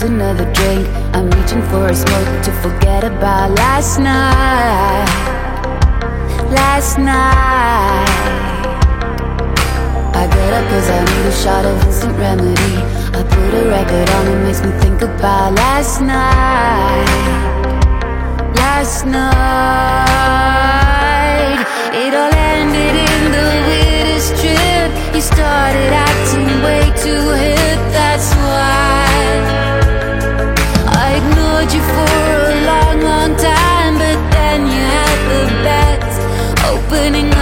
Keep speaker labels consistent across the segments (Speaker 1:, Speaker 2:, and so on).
Speaker 1: lose another drink. I'm reaching for a smoke to forget about last night. Last night. I get up cause I need a shot of instant remedy. I put a record on it makes me think about last night. Last night. It all ended in the weirdest trip. You started acting way too hip, that's why. Opening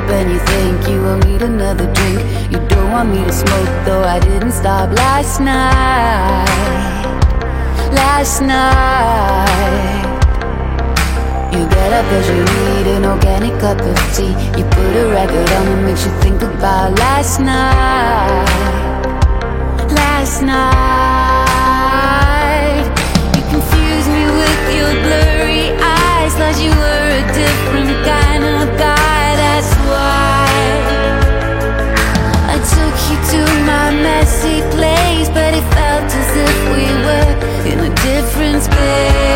Speaker 1: up and you think you will need another drink. You don't want me to smoke, though I didn't stop last night. Last night. You get up cause you need an organic cup of tea. You put a record on that makes you think about last night. Last night. You confuse me with your blurry eyes. Thought you were a different kind of guy, messy place, but it felt as if we were in a different space.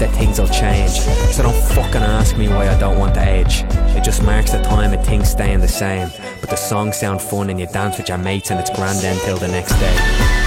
Speaker 2: That things will change. So don't fucking ask me why I don't want to age. It just marks the time of things staying the same. But the songs sound fun and you dance with your mates and it's grand then till the next day.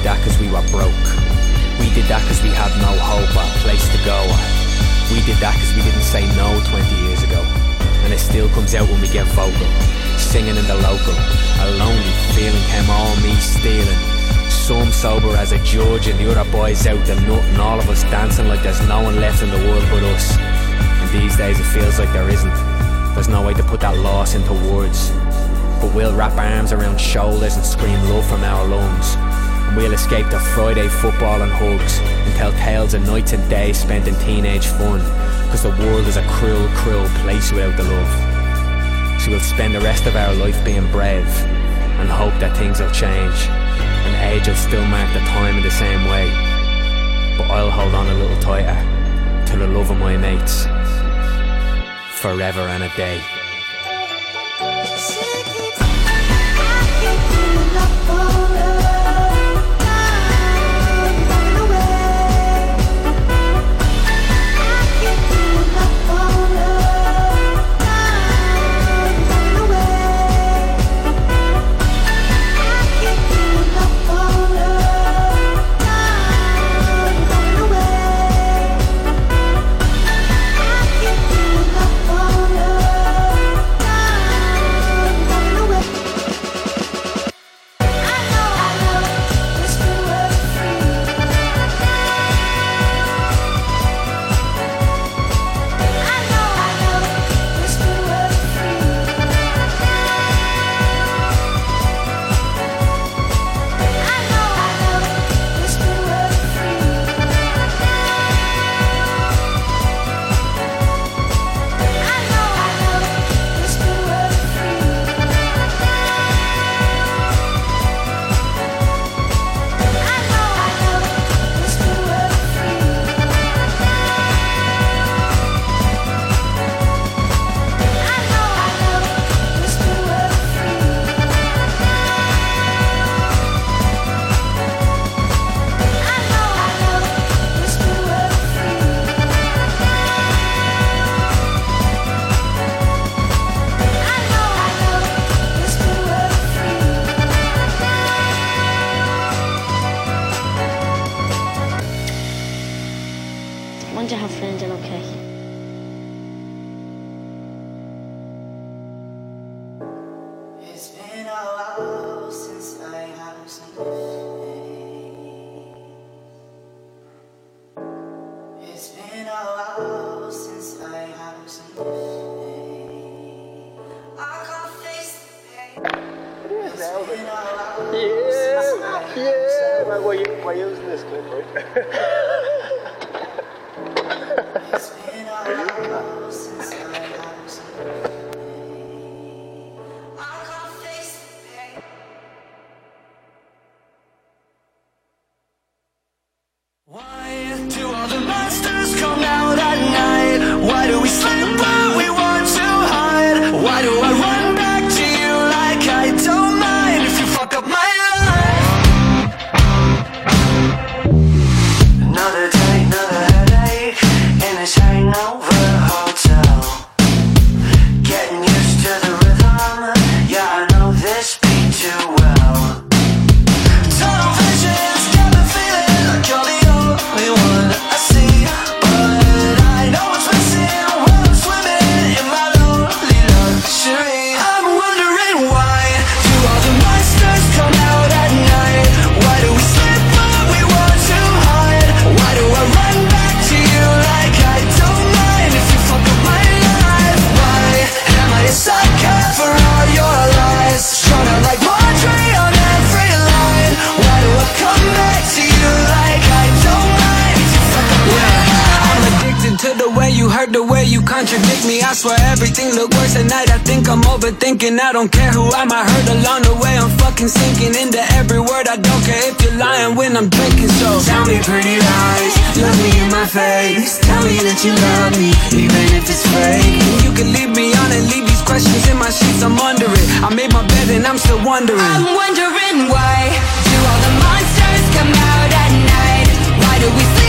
Speaker 2: Did that cause we were broke We did that cause we had no hope or place to go We did that cause we didn't say no 20 years ago And it still comes out when we get vocal Singing in the local A lonely feeling came on me stealing some sober as a judge and the other boys out the nut and all of us dancing like there's no one left in the world but us. And these days it feels like there isn't. There's no way to put that loss into words. But we'll wrap arms around shoulders and scream love from our lungs. And we'll escape the Friday football and hugs and tell tales of nights and days spent in teenage fun. Cause the world is a cruel, cruel place without the love. So we'll spend the rest of our life being brave and hope that things will change. And age will still mark the time in the same way. But I'll hold on a little tighter to the love of my mates. Forever and a day.
Speaker 3: Once you
Speaker 4: way
Speaker 5: you contradict me, I swear everything look worse at night. I think I'm overthinking. I don't care who I might hurt along the way. I'm fucking sinking into every word. I don't care if you're lying when I'm drinking. So tell me pretty lies, look me in my face. Tell me that you love me, even if it's fake. You can leave me on and leave these questions in my sheets. I'm under it. I made my bed and I'm still wondering.
Speaker 6: I'm wondering why do all the monsters come out at night? Why do we?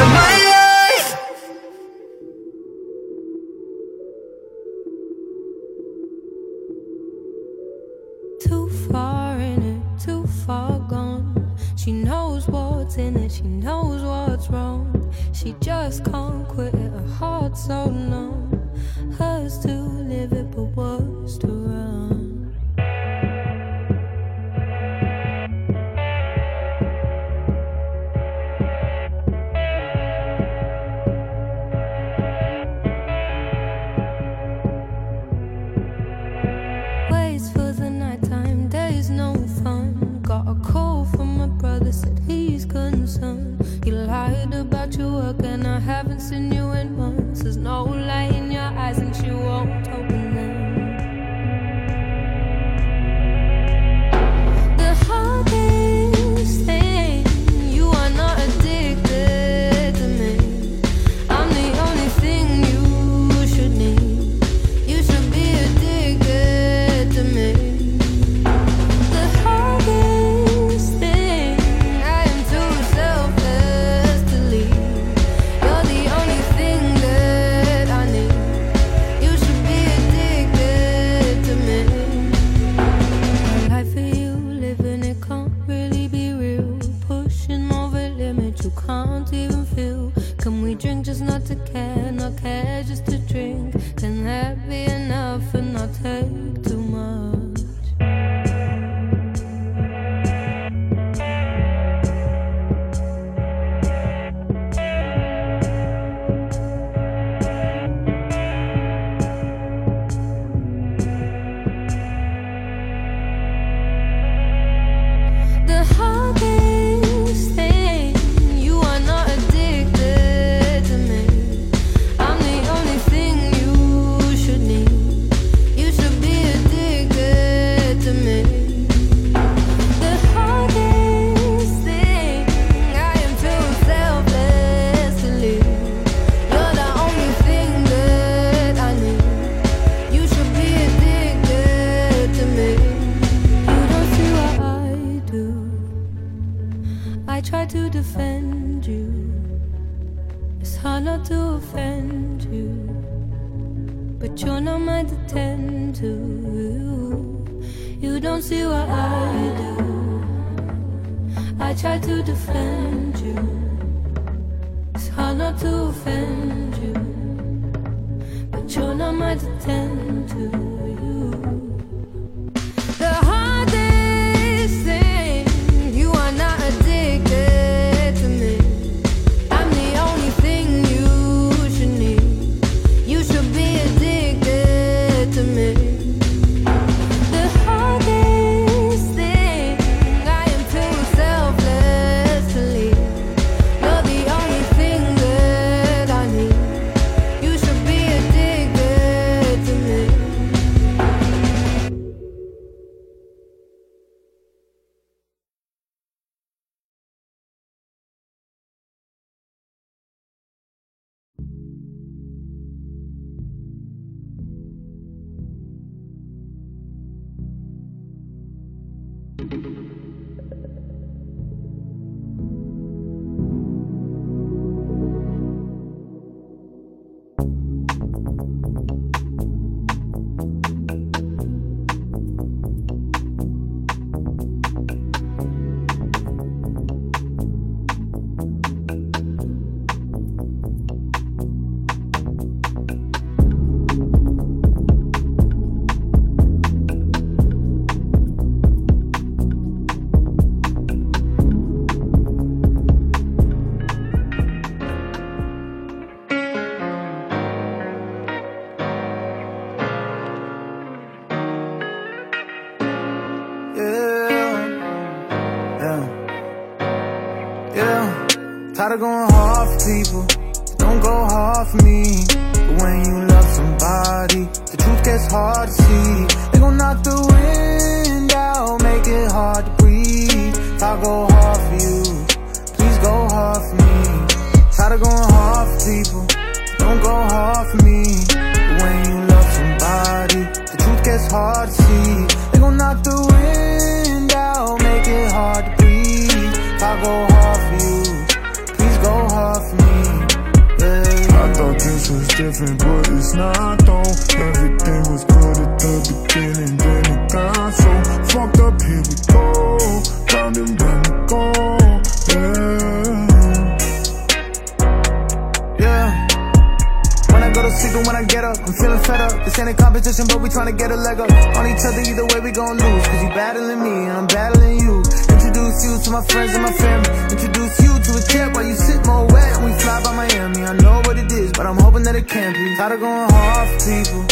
Speaker 6: of my life.
Speaker 7: Too far in it, too far gone. She knows what's in it, she knows what's wrong. She just can't quit it, her heart's so numb. Hers to live it, but worse to run.
Speaker 8: Tired of going hard for people, don't go hard for me. But when you love somebody, the truth gets hard to see. They gon' knock the wind out, make it hard to breathe. If I go hard for you, please go hard for me. Tired of going hard for people, don't go hard for me. But when you love somebody, the truth gets hard to see.
Speaker 9: Different, but it's not though. Everything was good at the beginning, then it got so fucked up. Here we go, round and round we go. Yeah.
Speaker 8: Yeah. When I go to sleep and when I get up, I'm feeling fed up. This ain't a competition, but we tryna get a leg up on each other. Either way, we gon' lose. Cause you battling me and I'm battling you. Introduce you to my friends and my family. Introduce you to a jet while you sit more wet and we fly by Miami. I know what it is, but I'm hoping that it can't be. Tired of going hard for people.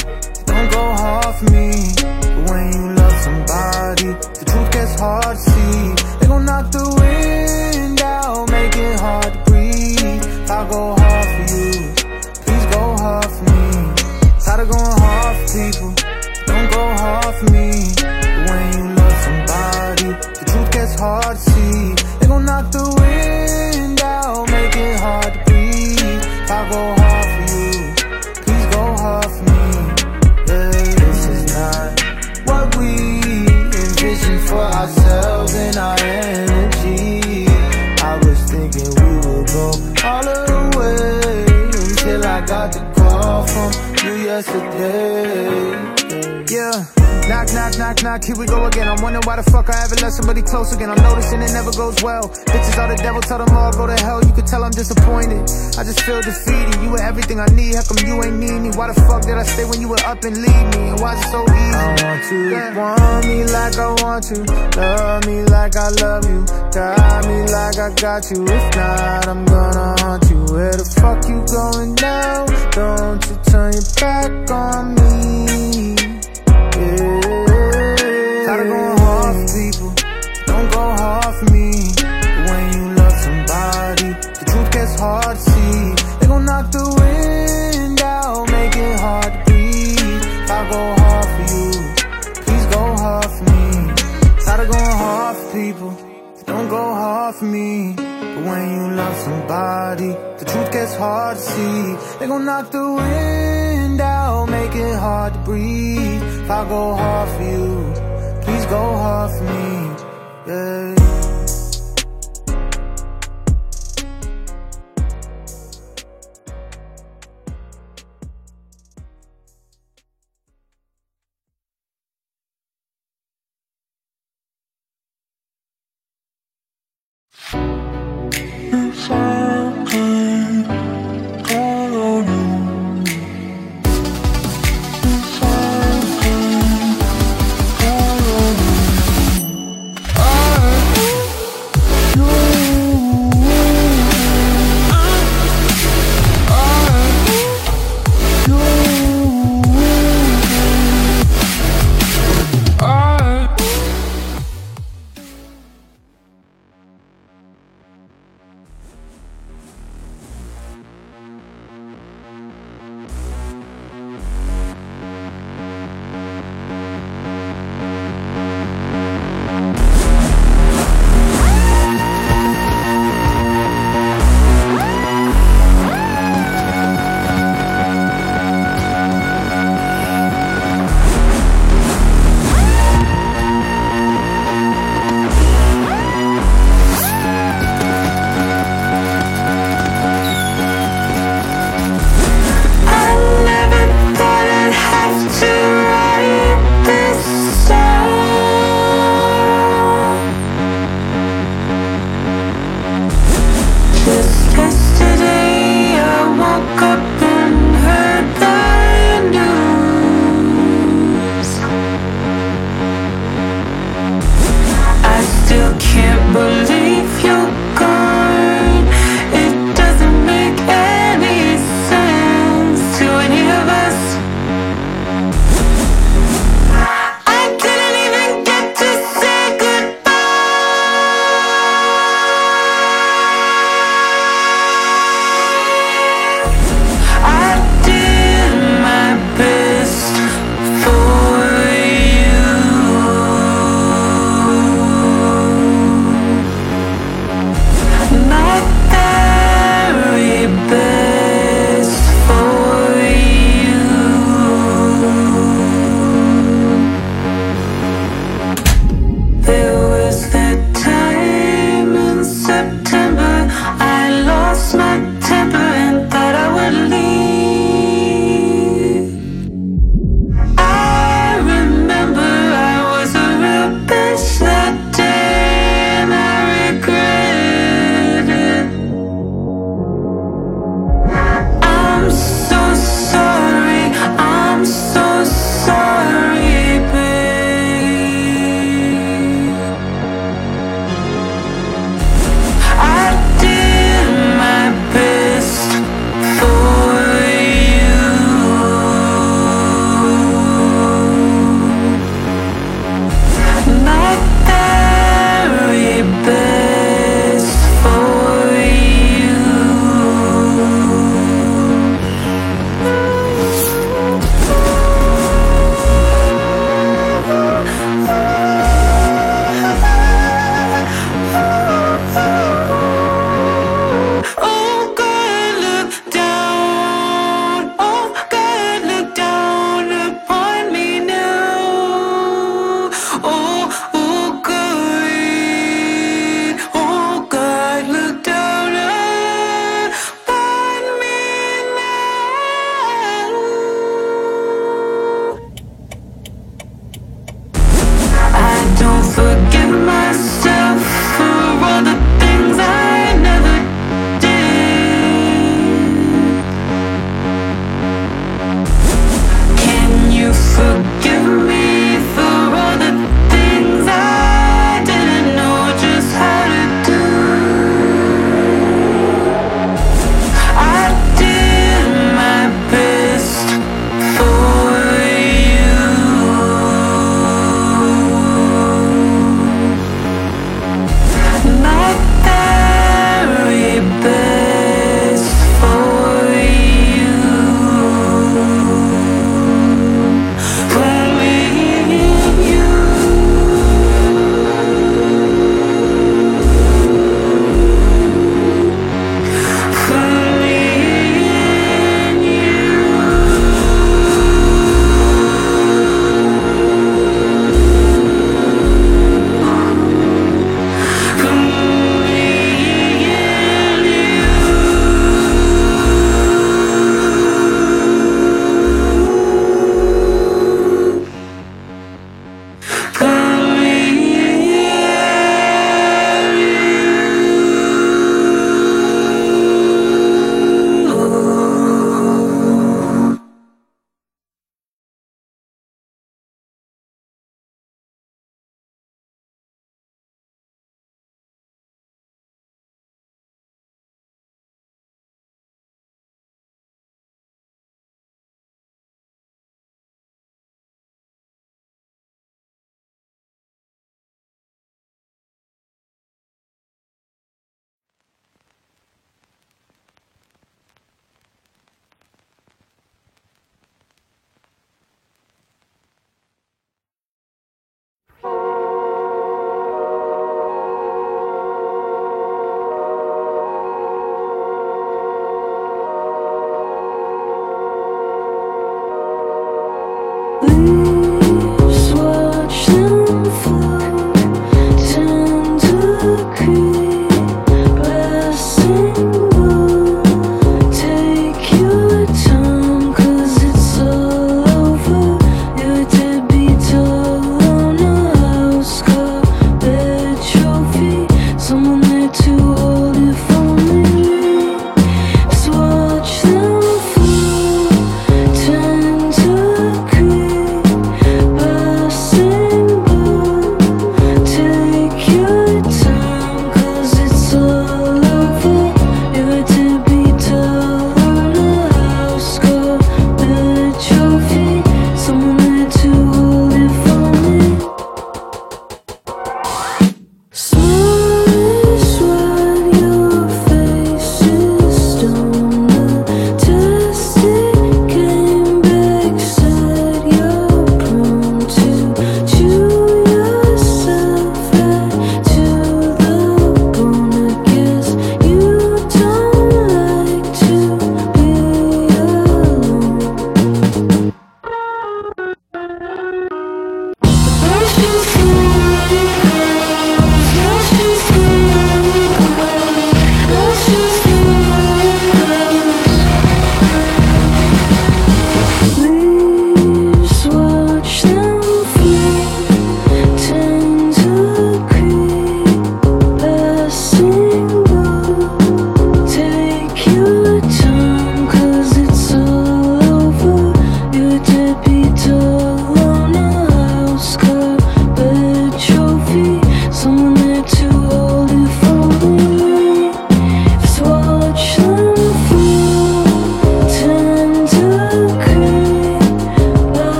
Speaker 8: Don't go hard for me. But when you love somebody, the truth gets hard to see. They gon' knock the wind out, make it hard to breathe. I go hard for you, please go hard for me. Tired of going hard for people, don't go hard for me. But when you love somebody, gets hard to see. They gon' knock the wind out, make it hard to breathe. I go hard for you, please go hard for me. Yeah, this is not what we envisioned for ourselves and our energy. I was thinking we would go all the way until I got the call from you yesterday. Yeah. Knock, knock, knock, knock, here we go again. I'm wondering why the fuck I ever let somebody close again. I'm noticing it never goes well. Bitches are the devil, tell them all go to hell. You can tell I'm disappointed. I just feel defeated. You were everything I need. How come you ain't need me? Why the fuck did I stay when you were up and leave me? And why is it so easy? I want you to want me like I want you. Love me like I love you. Got me like I got you. If not, I'm gonna haunt you. Where the fuck you going now? Don't you turn your back on me. For me. When you love somebody, the truth gets hard to see. They gon' knock the wind out, make it hard to breathe. If I go hard for you, please go hard for me. Tired of going hard for people. Don't go hard for me. But when you love somebody, the truth gets hard to see. They gon' knock the wind out, make it hard to breathe. If I go hard for you, please go hard for me. Yeah.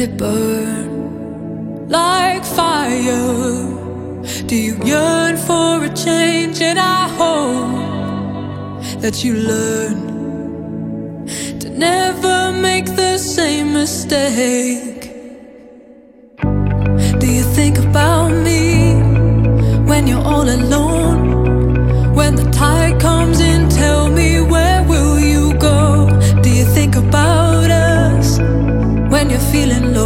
Speaker 10: it
Speaker 7: burn like fire? Do you yearn for a change? And I hope that you learn to never make the same mistake. Do you think about me when you're all alone? When the tide comes? feeling
Speaker 6: low.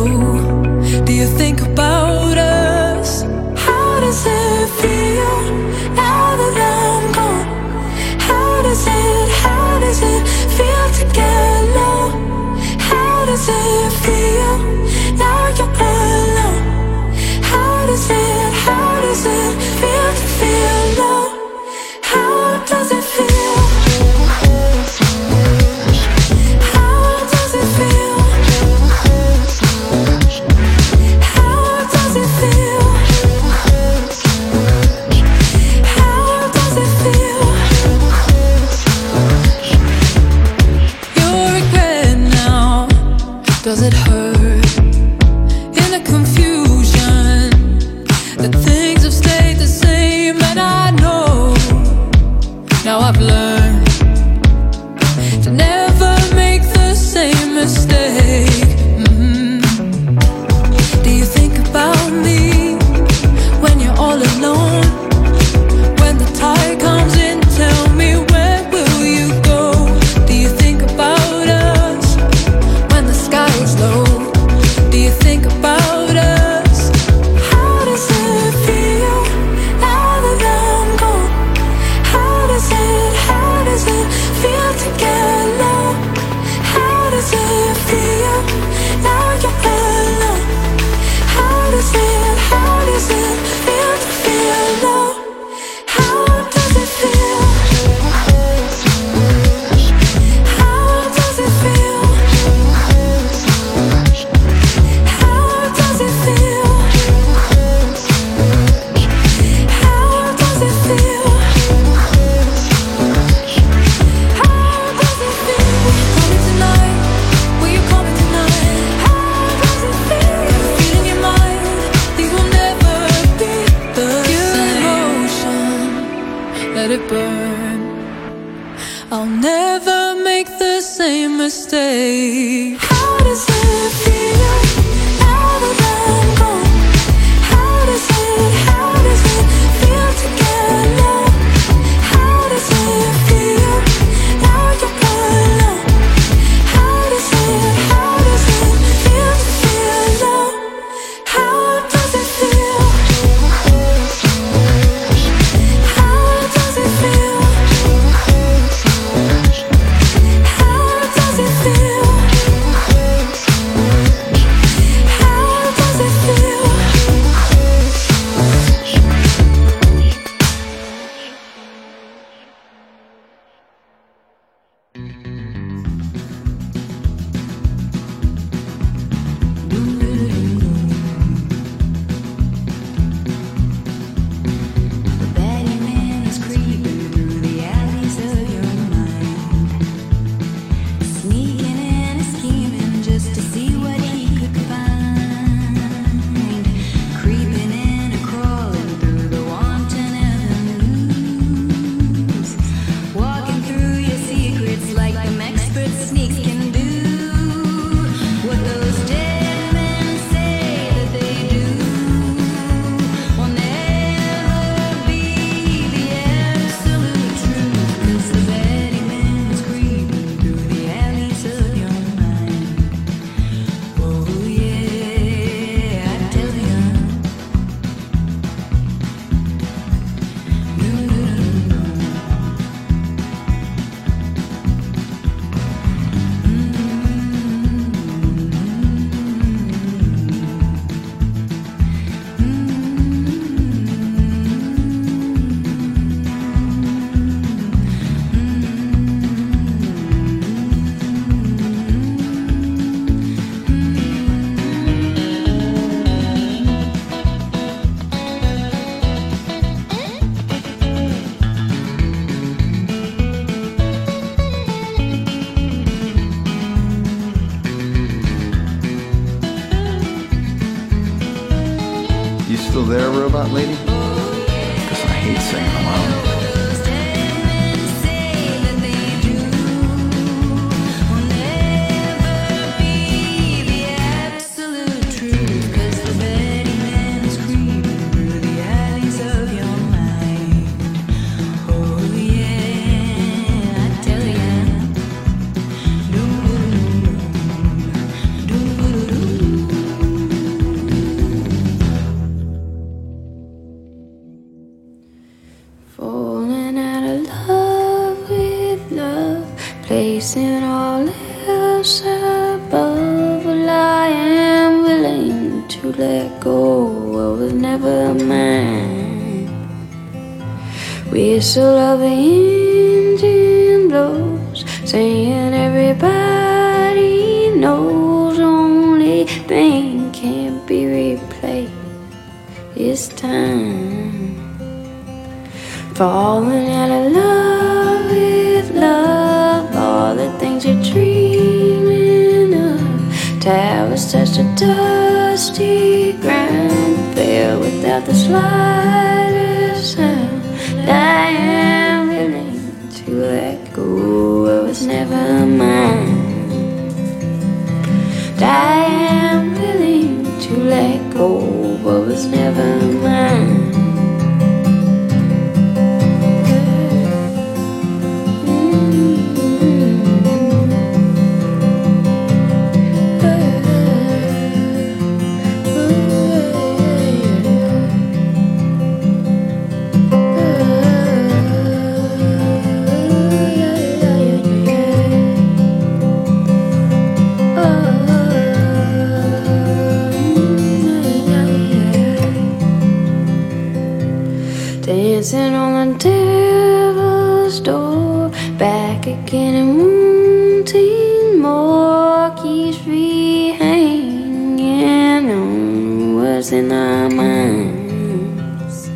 Speaker 6: in
Speaker 11: our minds.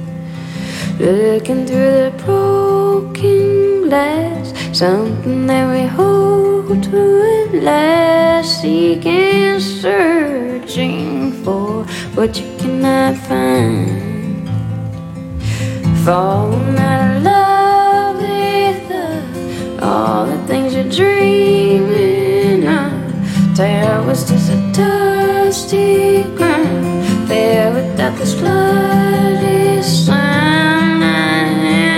Speaker 11: Looking through the broken glass, something that we hold to at last, seeking, searching for what you cannot find. Falling out of love with all the things you're dreaming of. Tear was just a dusty ground compare it. That this bloody sign I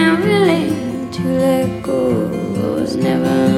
Speaker 11: am willing to let go was never.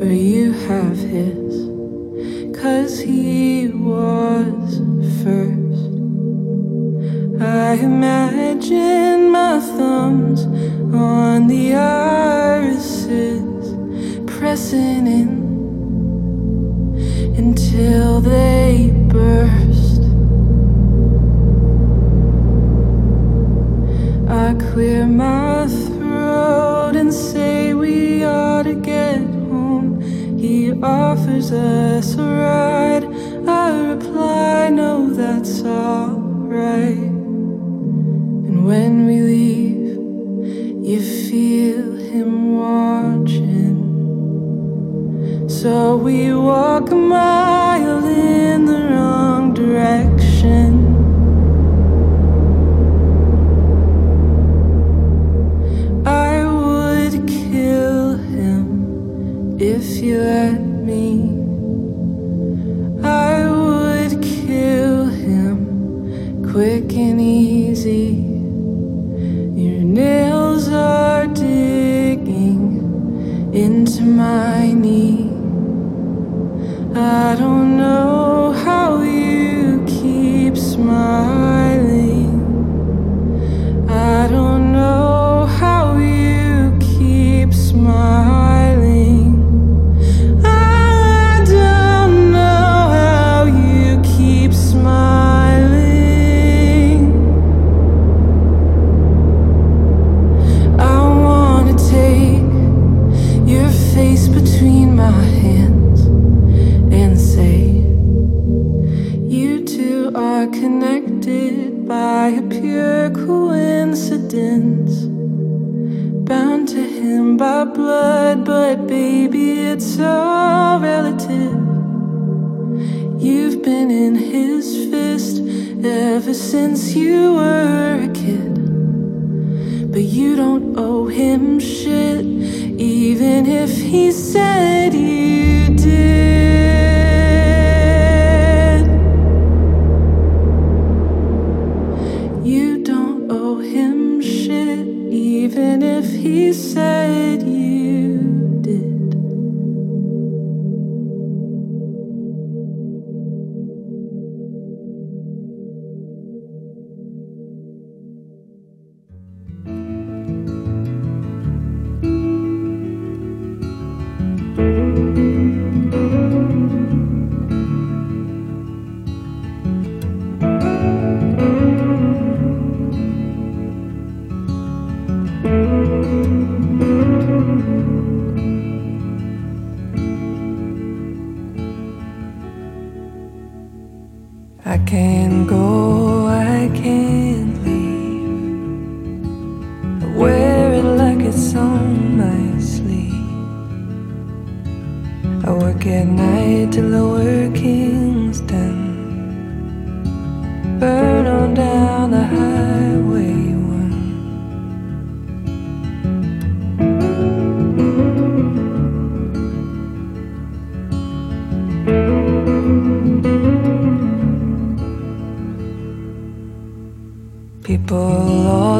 Speaker 6: but you have his. Cause he
Speaker 12: was first. I imagine my thumbs on the irises, pressing in until they. Jesus ride. I reply, no, that's alright. And when we leave, you feel him watching. So we walk a mile in the wrong direction. I would kill him if you let people all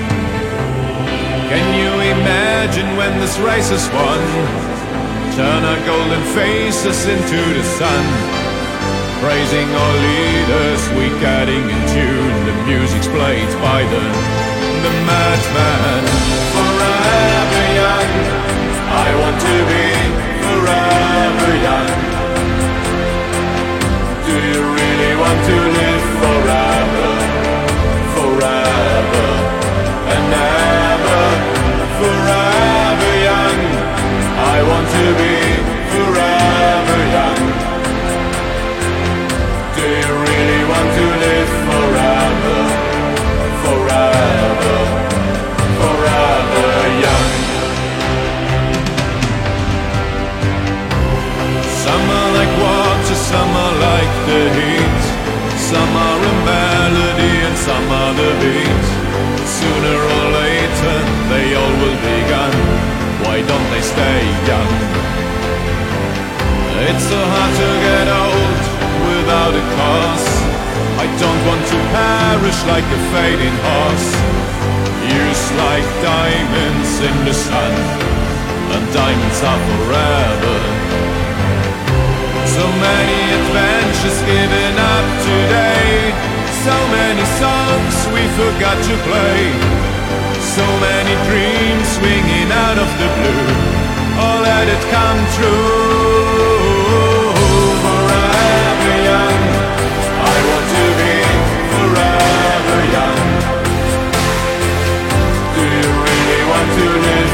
Speaker 13: imagine when this race is won. Turn our golden faces into the sun. Praising our leaders, we're getting in tune. The music's played by the, the madman. Forever young, I want to be forever young. Do you really want to live? want to be forever young. Do you really want to live forever? Forever, forever young. Some are like water, some are like the heat. Some are a melody and some are the beat. Sooner or later, they all will be gone stay young. It's so hard to get old without a cause. I don't want to perish like a fading horse. Years like diamonds in the sun, and diamonds are forever. So many adventures given up today. So many songs we forgot to play. So many dreams swinging out of the blue. Oh, let it come true. Forever young. I want to be forever young. Do you really want to live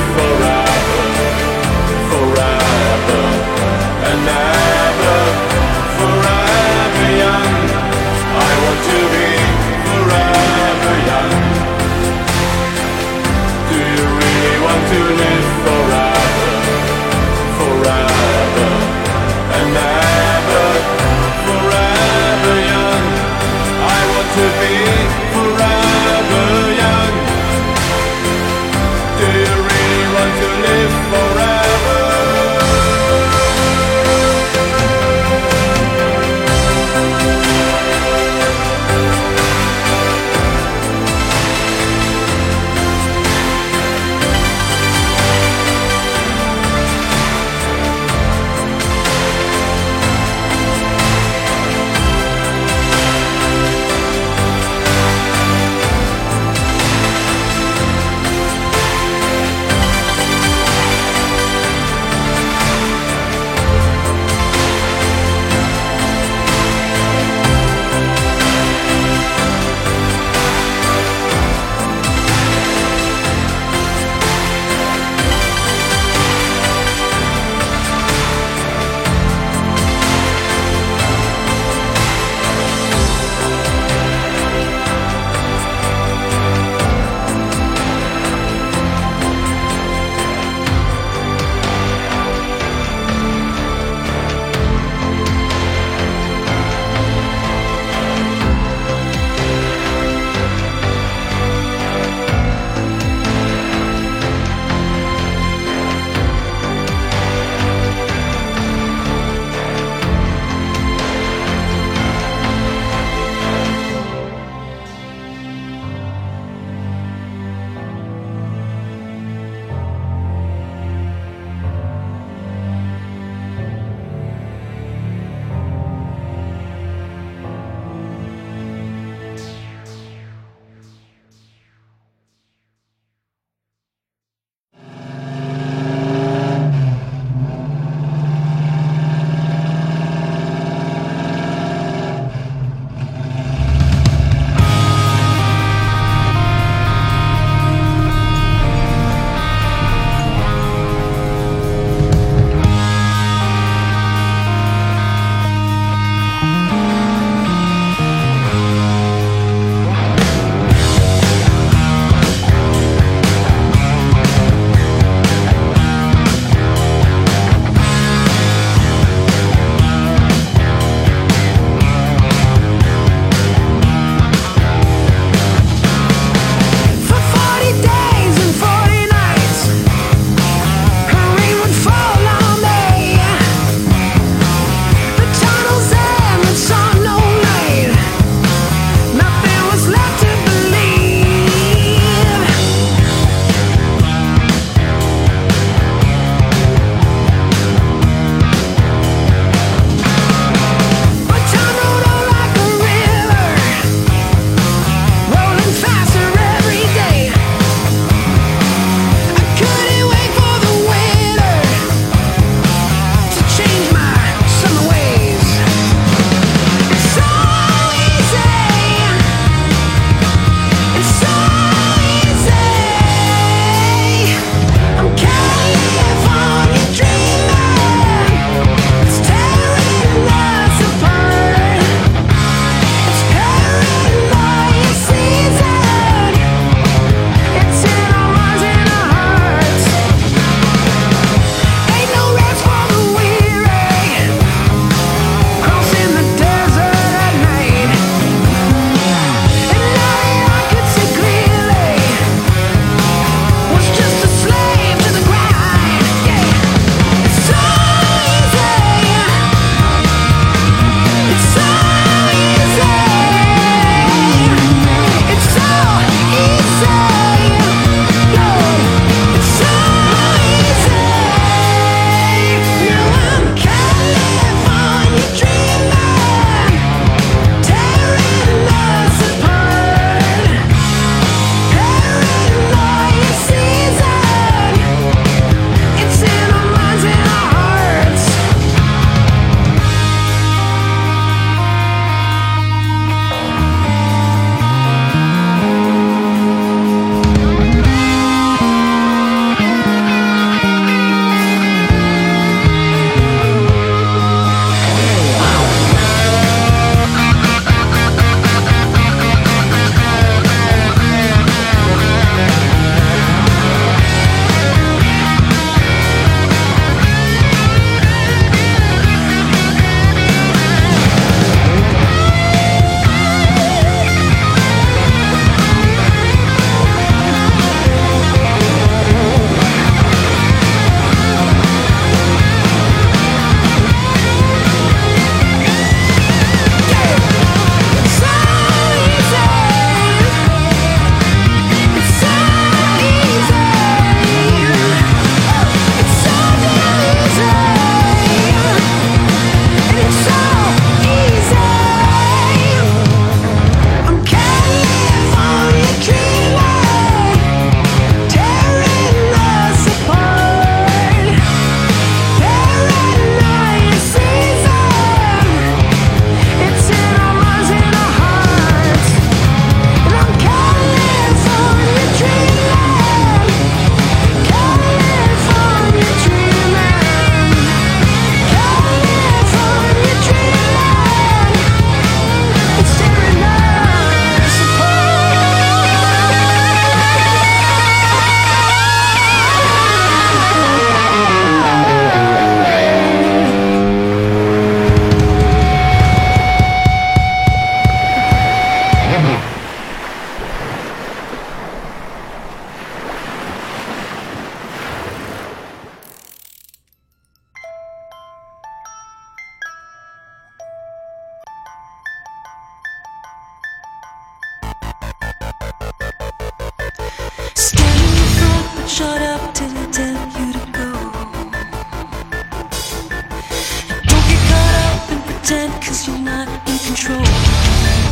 Speaker 14: not in control.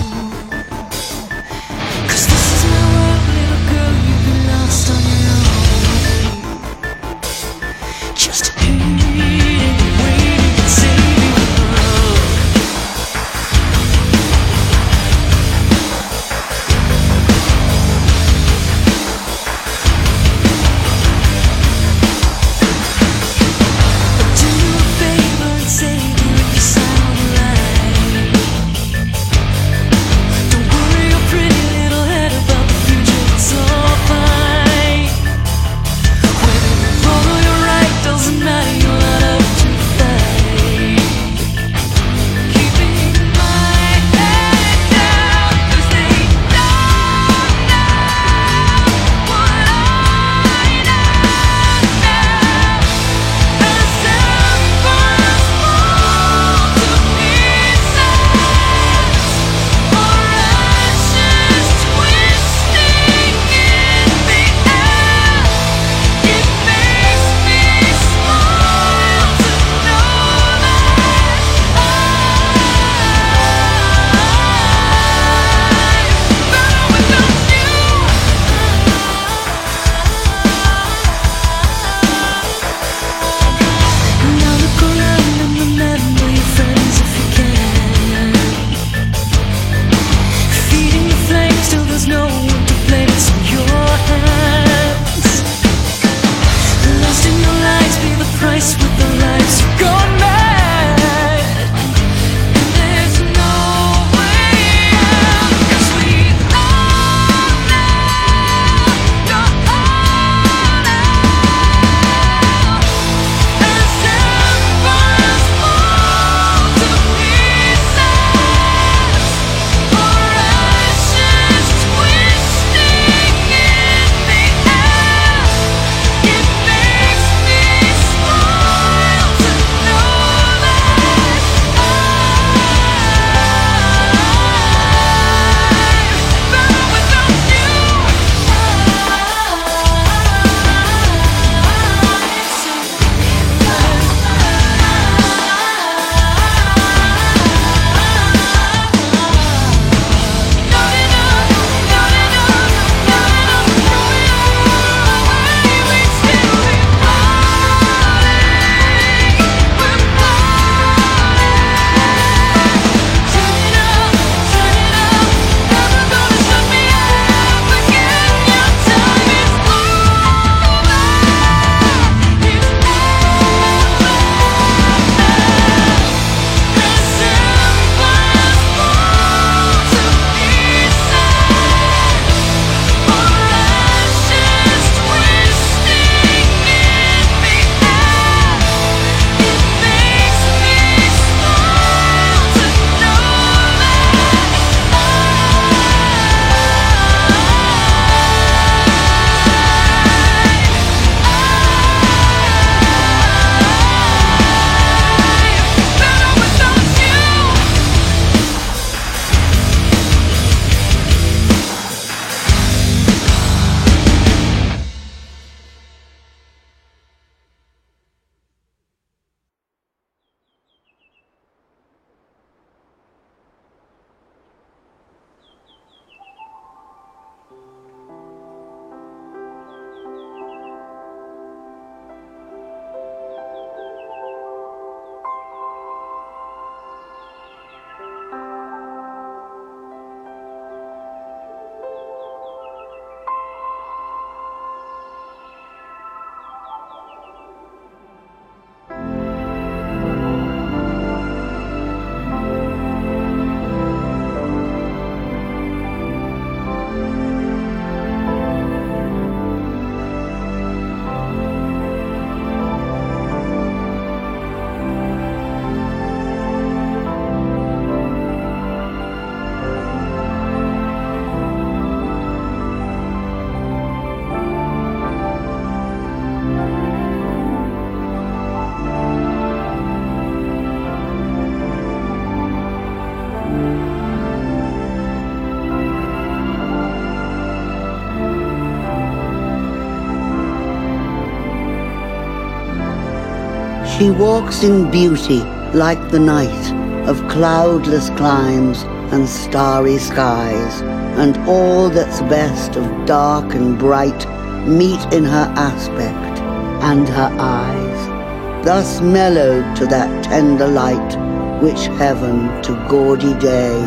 Speaker 15: She walks in beauty like the night, of cloudless climes and starry skies, and all that's best of dark and bright meet in her aspect and her eyes, thus mellowed to that tender light which heaven to gaudy day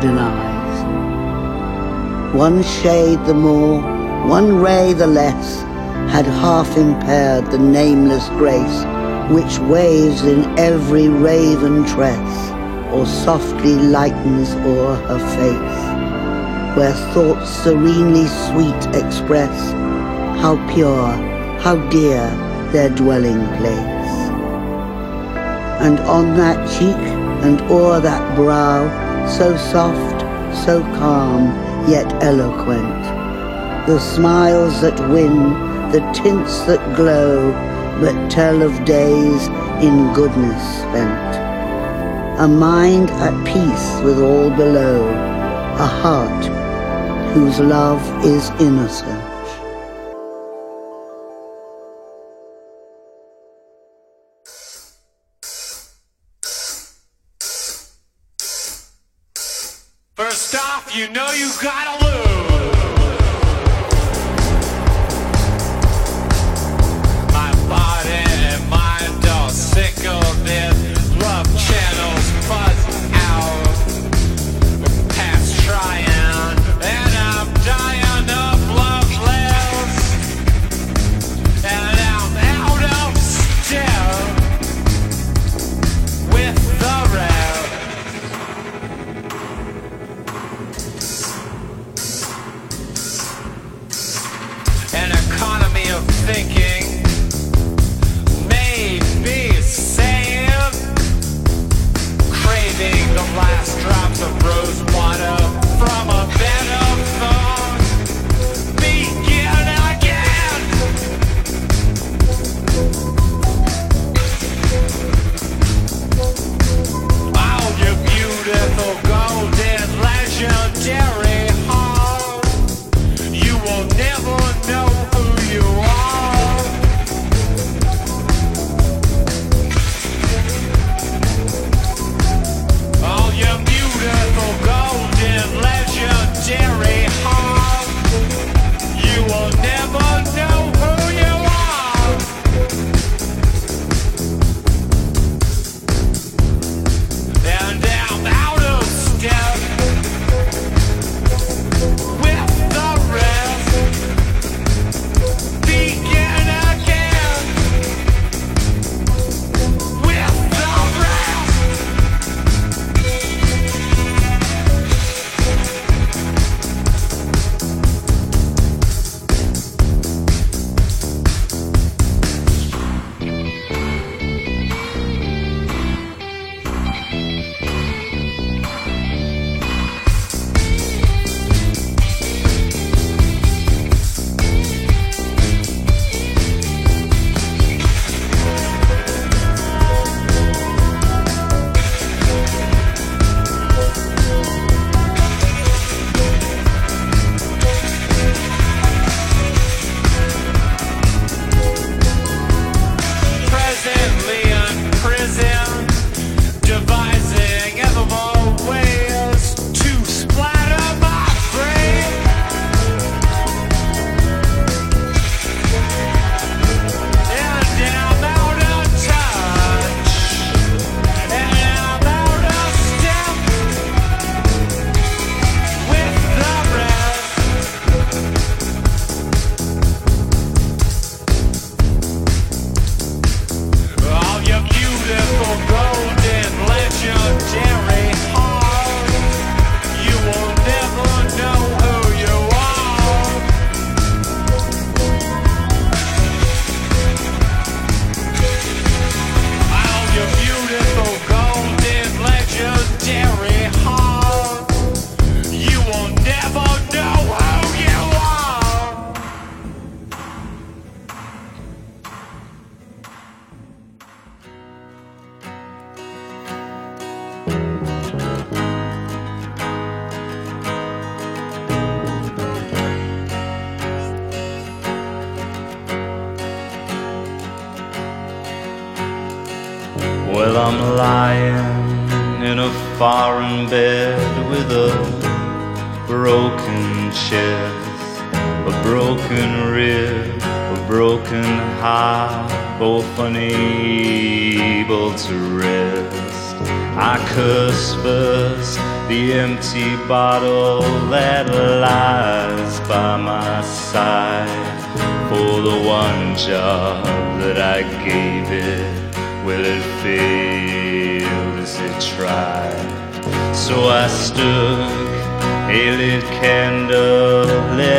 Speaker 15: denies. One shade the more, one ray the less, had half impaired the nameless grace which waves in every raven tress, or softly lightens o'er her face, where thoughts serenely sweet express how pure, how dear their dwelling place. And on that cheek and o'er that brow, so soft, so calm, yet eloquent, the smiles that win, the tints that glow, but tell of days in goodness spent. A mind at peace with all below, a heart whose love is innocent.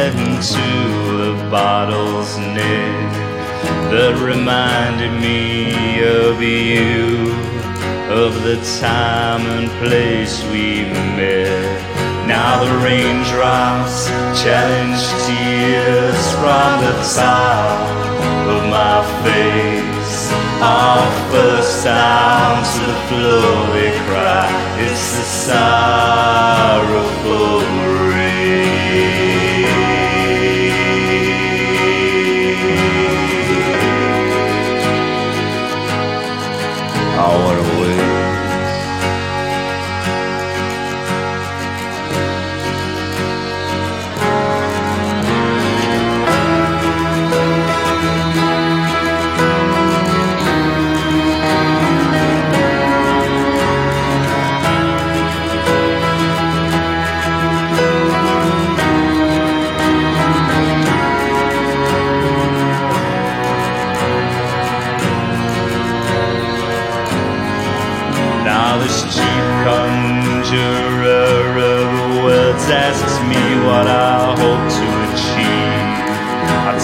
Speaker 16: Into the bottle's neck that reminded me of you, of the time and place we met. Now the raindrops challenge tears from the top of my face. All first down to the floor they cry. It's the sorrowful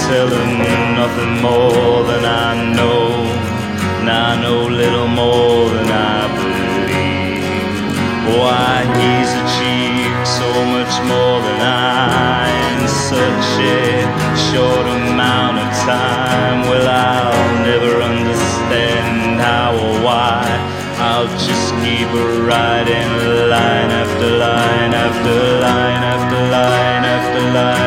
Speaker 16: I tell him nothing more than I know, and I know little more than I believe. Why he's achieved so much more than I in such a short amount of time. Well, I'll never understand how or why. I'll just keep writing line after line after line after line after line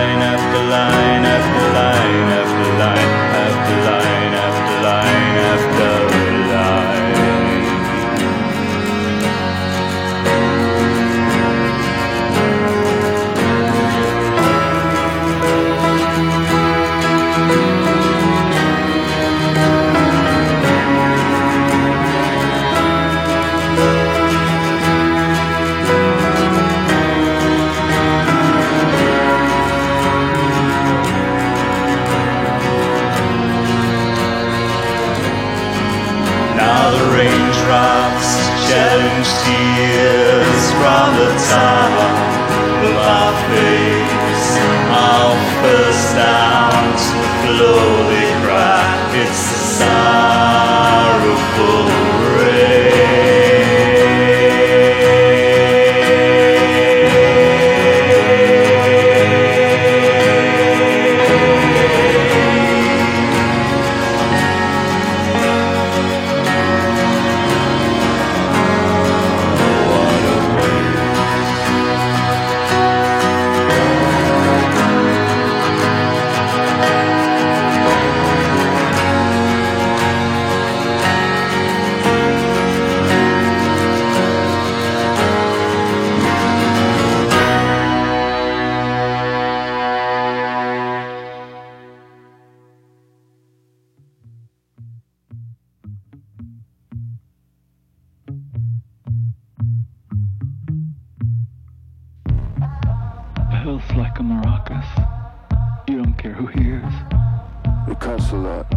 Speaker 16: the laughing, mouth first
Speaker 17: out. Don't care who hears.
Speaker 9: It costs a lot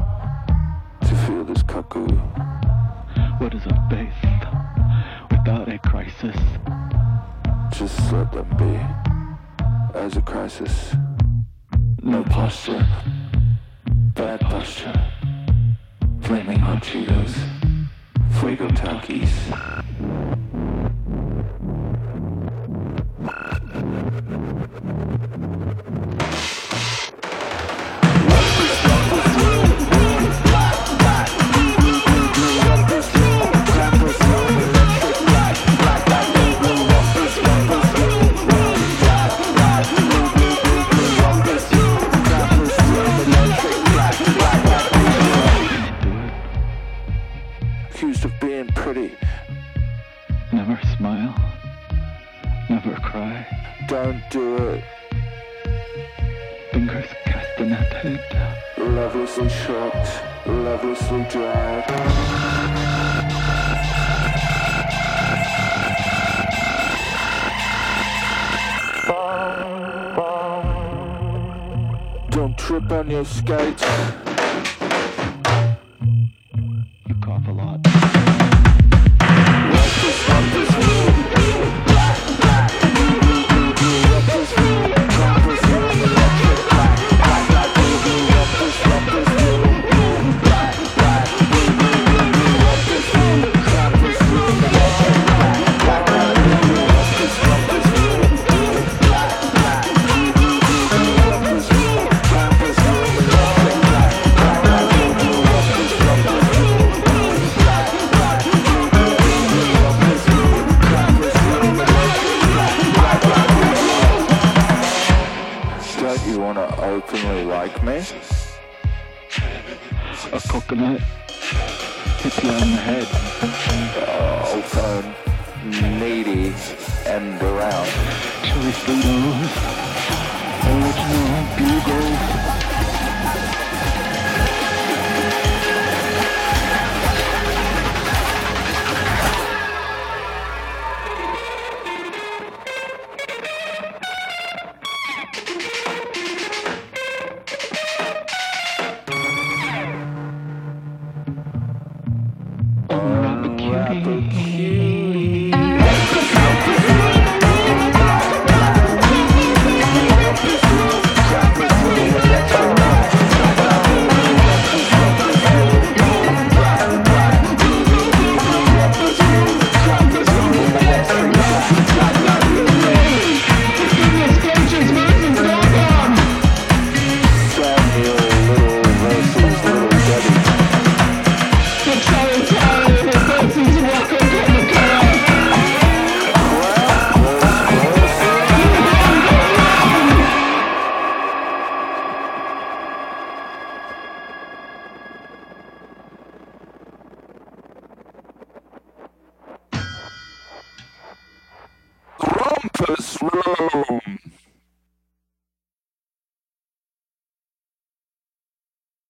Speaker 9: to feel this cuckoo.
Speaker 17: What is a faith without a crisis?
Speaker 9: Just let them be. As a crisis,
Speaker 17: No posture. Bad posture. Flaming hot Cheetos. Fuego Takis.